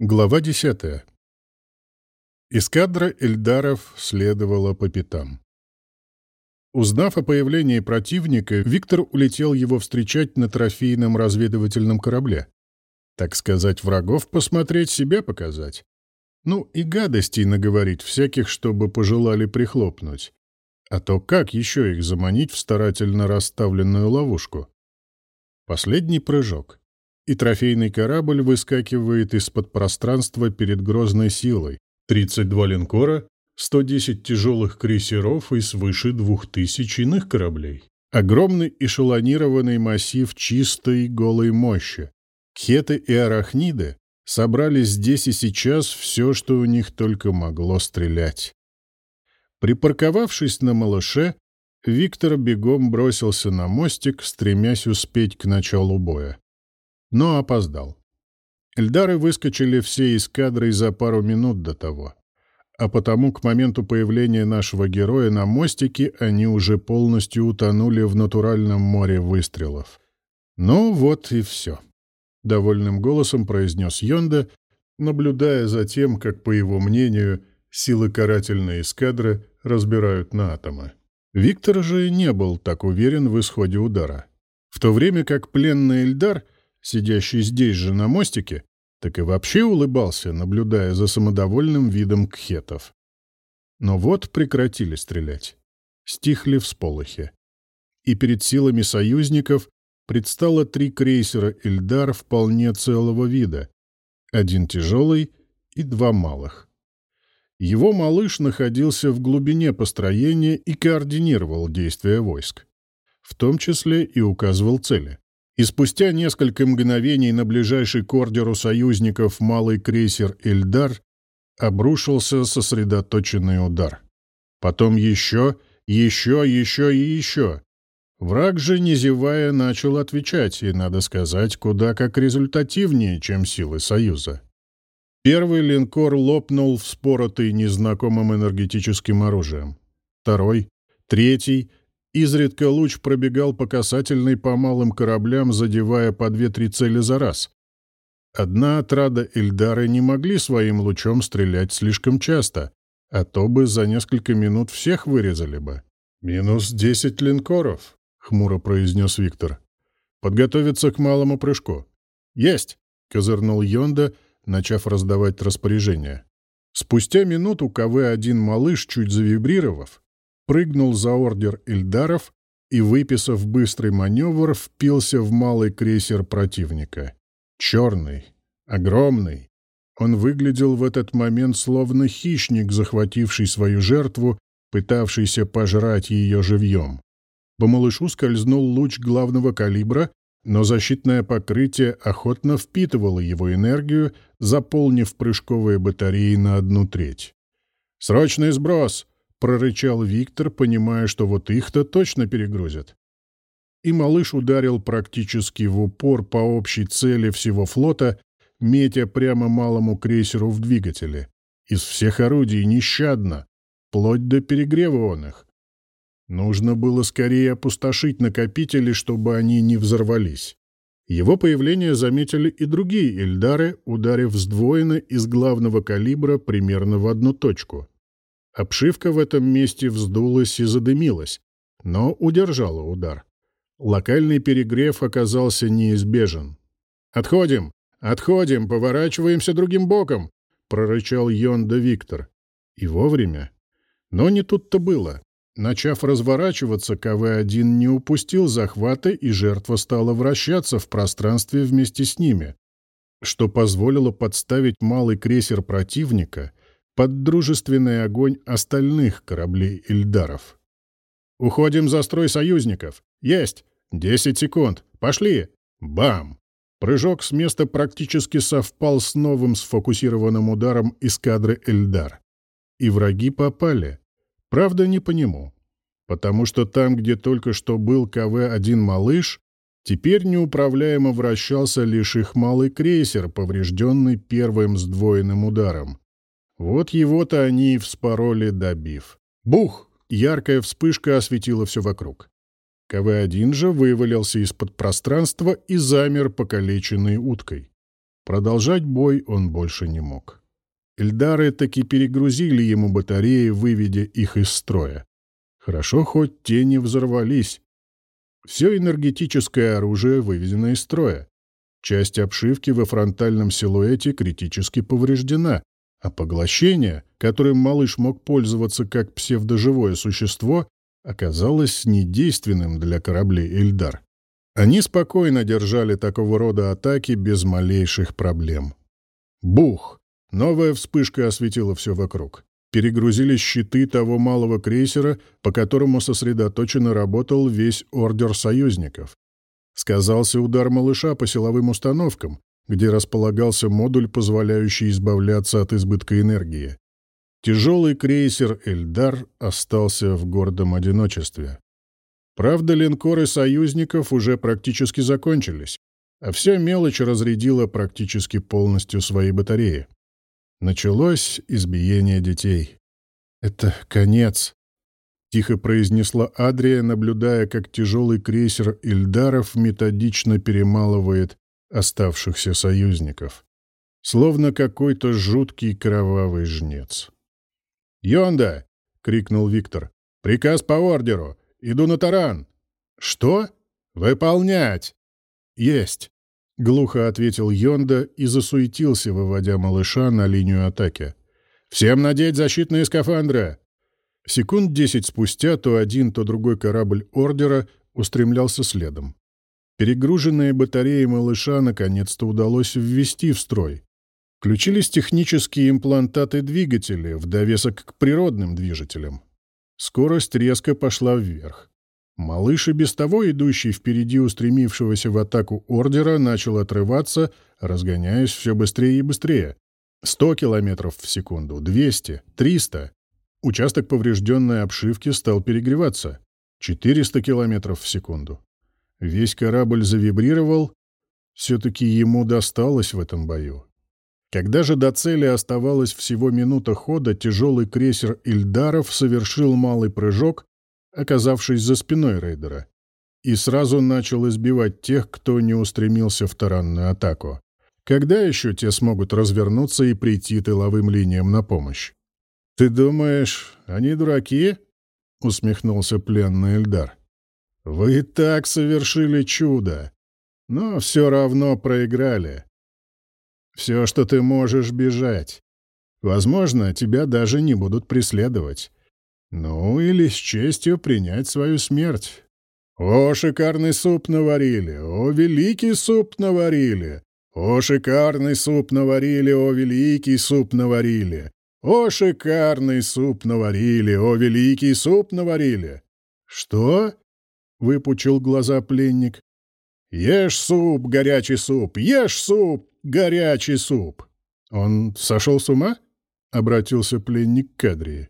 Глава 10. Эскадра Эльдаров следовала по пятам. Узнав о появлении противника, Виктор улетел его встречать на трофейном разведывательном корабле. Так сказать, врагов посмотреть, себя показать. Ну и гадостей наговорить всяких, чтобы пожелали прихлопнуть. А то как еще их заманить в старательно расставленную ловушку? Последний прыжок и трофейный корабль выскакивает из-под пространства перед грозной силой. 32 линкора, 110 тяжелых крейсеров и свыше 2000 иных кораблей. Огромный эшелонированный массив чистой голой мощи. Хеты и арахниды собрали здесь и сейчас все, что у них только могло стрелять. Припарковавшись на малыше, Виктор бегом бросился на мостик, стремясь успеть к началу боя но опоздал. Эльдары выскочили все из кадры за пару минут до того. А потому к моменту появления нашего героя на мостике они уже полностью утонули в натуральном море выстрелов. Ну вот и все. Довольным голосом произнес Йонда, наблюдая за тем, как, по его мнению, силы карательной эскадры разбирают на атомы. Виктор же не был так уверен в исходе удара. В то время как пленный Эльдар — сидящий здесь же на мостике, так и вообще улыбался, наблюдая за самодовольным видом кхетов. Но вот прекратили стрелять. Стихли всполохи. И перед силами союзников предстало три крейсера «Эльдар» вполне целого вида. Один тяжелый и два малых. Его малыш находился в глубине построения и координировал действия войск. В том числе и указывал цели и спустя несколько мгновений на ближайший к ордеру союзников малый крейсер «Эльдар» обрушился сосредоточенный удар. Потом еще, еще, еще и еще. Враг же, не зевая, начал отвечать, и, надо сказать, куда как результативнее, чем силы Союза. Первый линкор лопнул вспоротый незнакомым энергетическим оружием. Второй, третий Изредка луч пробегал по касательной по малым кораблям, задевая по две-три цели за раз. Одна отрада Эльдары не могли своим лучом стрелять слишком часто, а то бы за несколько минут всех вырезали бы. «Минус десять линкоров», — хмуро произнес Виктор. «Подготовиться к малому прыжку». «Есть!» — козырнул Йонда, начав раздавать распоряжения. Спустя минуту КВ-1 «Малыш», чуть завибрировав, прыгнул за ордер Ильдаров и, выписав быстрый маневр, впился в малый крейсер противника. Черный, огромный. Он выглядел в этот момент словно хищник, захвативший свою жертву, пытавшийся пожрать ее живьем. По малышу скользнул луч главного калибра, но защитное покрытие охотно впитывало его энергию, заполнив прыжковые батареи на одну треть. «Срочный сброс!» — прорычал Виктор, понимая, что вот их-то точно перегрузят. И малыш ударил практически в упор по общей цели всего флота, метя прямо малому крейсеру в двигателе. Из всех орудий нещадно, вплоть до перегрева. Нужно было скорее опустошить накопители, чтобы они не взорвались. Его появление заметили и другие Эльдары, ударив сдвоенно из главного калибра примерно в одну точку. Обшивка в этом месте вздулась и задымилась, но удержала удар. Локальный перегрев оказался неизбежен. «Отходим! Отходим! Поворачиваемся другим боком!» — прорычал Йонда Виктор. И вовремя. Но не тут-то было. Начав разворачиваться, КВ-1 не упустил захвата, и жертва стала вращаться в пространстве вместе с ними, что позволило подставить малый крейсер противника под дружественный огонь остальных кораблей Ильдаров. «Уходим за строй союзников! Есть! Десять секунд! Пошли!» Бам! Прыжок с места практически совпал с новым сфокусированным ударом эскадры Эльдар. И враги попали. Правда, не по нему. Потому что там, где только что был КВ-1 «Малыш», теперь неуправляемо вращался лишь их малый крейсер, поврежденный первым сдвоенным ударом. Вот его-то они и вспороли, добив. Бух! Яркая вспышка осветила все вокруг. КВ-1 же вывалился из-под пространства и замер покалеченной уткой. продолжать бой он больше не мог. Эльдары таки перегрузили ему батареи, выведя их из строя. Хорошо, хоть те не взорвались. Все энергетическое оружие выведено из строя. Часть обшивки во фронтальном силуэте критически повреждена, а поглощение, которым малыш мог пользоваться как псевдоживое существо, оказалось недейственным для кораблей «Эльдар». Они спокойно держали такого рода атаки без малейших проблем. Бух! Новая вспышка осветила все вокруг. Перегрузились щиты того малого крейсера, по которому сосредоточенно работал весь ордер союзников. Сказался удар малыша по силовым установкам, где располагался модуль, позволяющий избавляться от избытка энергии. Тяжелый крейсер «Эльдар» остался в гордом одиночестве. Правда, линкоры союзников уже практически закончились, а вся мелочь разрядила практически полностью свои батареи. Началось избиение детей. «Это конец», — тихо произнесла Адрия, наблюдая, как тяжелый крейсер Ильдаров методично перемалывает оставшихся союзников. Словно какой-то жуткий кровавый жнец. «Йонда!» — крикнул Виктор. «Приказ по ордеру! Иду на таран!» «Что? Выполнять!» «Есть!» — глухо ответил Йонда и засуетился, выводя малыша на линию атаки. «Всем надеть защитные скафандры!» Секунд десять спустя то один, то другой корабль Ордера устремлялся следом. Перегруженные батареи малыша наконец-то удалось ввести в строй. Включились технические имплантаты двигателя в довесок к природным движителям. Скорость резко пошла вверх. Малыш и без того идущий впереди устремившегося в атаку ордера начал отрываться, разгоняясь все быстрее и быстрее. 100 километров в секунду, 200, 300. Участок поврежденной обшивки стал перегреваться. 400 километров в секунду. Весь корабль завибрировал. Все-таки ему досталось в этом бою. Когда же до цели оставалось всего минута хода, тяжелый крейсер Ильдаров совершил малый прыжок, оказавшись за спиной рейдера, и сразу начал избивать тех, кто не устремился в таранную атаку. Когда еще те смогут развернуться и прийти тыловым линиям на помощь? «Ты думаешь, они дураки?» — усмехнулся пленный Эльдар. «Вы так совершили чудо, но все равно проиграли. Все, что ты можешь, бежать. Возможно, тебя даже не будут преследовать. Ну, или с честью принять свою смерть. О, шикарный суп наварили! О, великий суп наварили! О, шикарный суп наварили! О, великий суп наварили! О, шикарный суп наварили! О, великий суп наварили! Что? — выпучил глаза пленник. «Ешь суп, горячий суп! Ешь суп, горячий суп!» «Он сошел с ума?» — обратился пленник к Кадрии.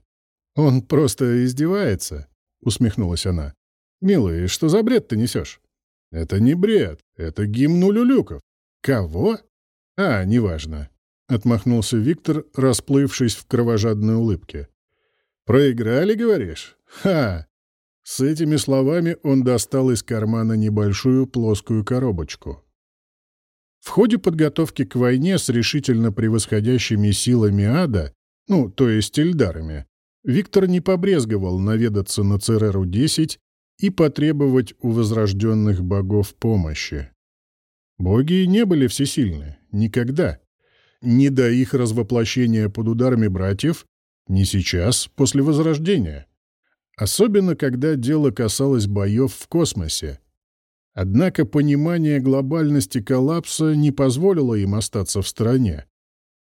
«Он просто издевается», — усмехнулась она. «Милый, что за бред ты несешь?» «Это не бред, это гимн Люлюков». «Кого?» «А, неважно», — отмахнулся Виктор, расплывшись в кровожадной улыбке. «Проиграли, говоришь? Ха!» С этими словами он достал из кармана небольшую плоскую коробочку. В ходе подготовки к войне с решительно превосходящими силами ада, ну, то есть эльдарами, Виктор не побрезговал наведаться на Цереру-10 и потребовать у возрожденных богов помощи. Боги не были всесильны. Никогда. Ни до их развоплощения под ударами братьев, ни сейчас, после Возрождения. Особенно, когда дело касалось боев в космосе. Однако понимание глобальности коллапса не позволило им остаться в стороне.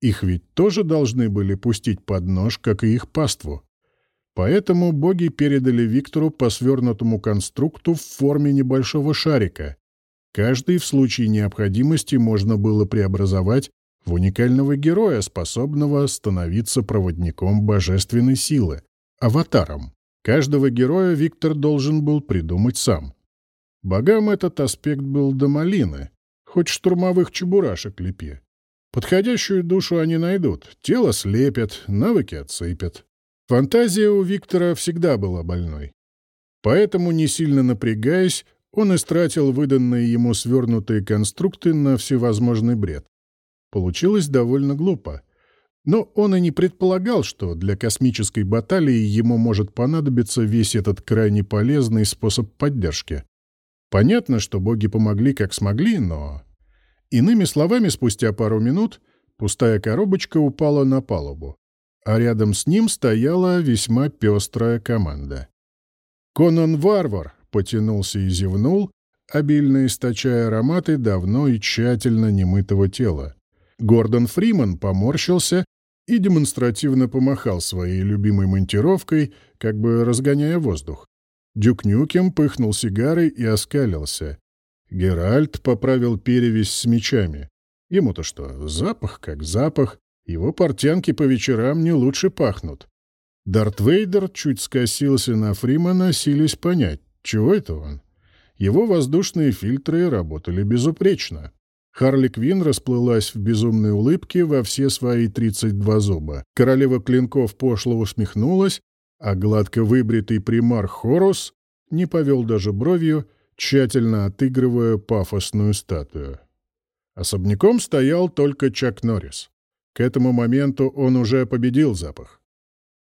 Их ведь тоже должны были пустить под нож, как и их паству. Поэтому боги передали Виктору по свернутому конструкту в форме небольшого шарика. Каждый в случае необходимости можно было преобразовать в уникального героя, способного становиться проводником божественной силы, аватаром. Каждого героя Виктор должен был придумать сам. Богам этот аспект был до малины, хоть штурмовых чебурашек лепи. Подходящую душу они найдут, тело слепят, навыки отсыпят. Фантазия у Виктора всегда была больной. Поэтому, не сильно напрягаясь, он истратил выданные ему свернутые конструкты на всевозможный бред. Получилось довольно глупо. Но он и не предполагал, что для космической баталии ему может понадобиться весь этот крайне полезный способ поддержки. Понятно, что боги помогли как смогли, но... Иными словами, спустя пару минут пустая коробочка упала на палубу, а рядом с ним стояла весьма пестрая команда. Конан Варвар потянулся и зевнул, обильно источая ароматы давно и тщательно немытого тела. Гордон Фриман поморщился и демонстративно помахал своей любимой монтировкой, как бы разгоняя воздух. Дюк Нюкем пыхнул сигарой и оскалился. Геральт поправил перевязь с мечами. Ему-то что, запах как запах, его портянки по вечерам не лучше пахнут. Дарт Вейдер чуть скосился на Фримана, силясь понять, чего это он. Его воздушные фильтры работали безупречно. Харли Квин расплылась в безумной улыбке во все свои 32 зуба. Королева клинков пошло усмехнулась, а гладко выбритый примар Хорус не повел даже бровью, тщательно отыгрывая пафосную статую. Особняком стоял только Чак Норрис. К этому моменту он уже победил запах.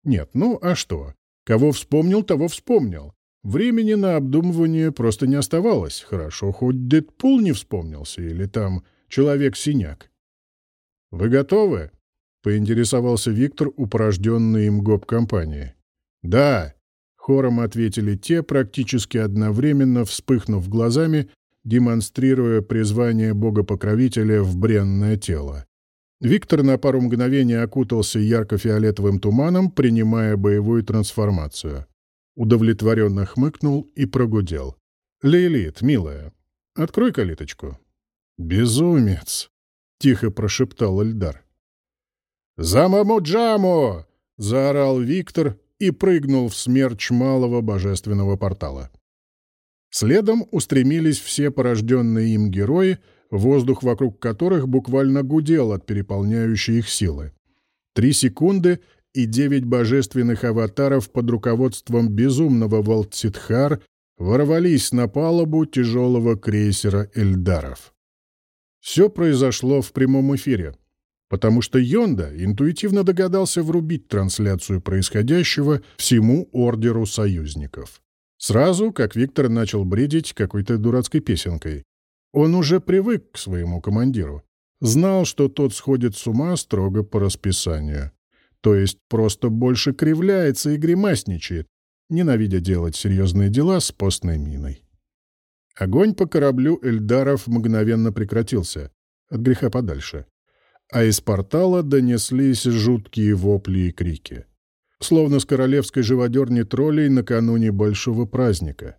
Нет, ну а что? Кого вспомнил, того вспомнил. Времени на обдумывание просто не оставалось. Хорошо, хоть Дэдпул не вспомнился, или там Человек-синяк. «Вы готовы?» — поинтересовался Виктор у порожденной им гоп-компании. «Да», — хором ответили те, практически одновременно вспыхнув глазами, демонстрируя призвание бога-покровителя в бренное тело. Виктор на пару мгновений окутался ярко-фиолетовым туманом, принимая боевую трансформацию. Удовлетворенно хмыкнул и прогудел. «Лилит, милая, открой калиточку». «Безумец!» — тихо прошептал Эльдар. «За заорал Виктор и прыгнул в смерч малого божественного портала. Следом устремились все порожденные им герои, воздух вокруг которых буквально гудел от переполняющей их силы. Три секунды, и девять божественных аватаров под руководством безумного Волтситхар ворвались на палубу тяжелого крейсера Эльдаров. Все произошло в прямом эфире, потому что Йонда интуитивно догадался врубить трансляцию происходящего всему ордеру союзников. Сразу, как Виктор начал бредить какой-то дурацкой песенкой. Он уже привык к своему командиру. Знал, что тот сходит с ума строго по расписанию. То есть просто больше кривляется и гримасничает, ненавидя делать серьезные дела с постной миной. Огонь по кораблю Эльдаров мгновенно прекратился, от греха подальше. А из портала донеслись жуткие вопли и крики словно с королевской живодерни троллей накануне большого праздника.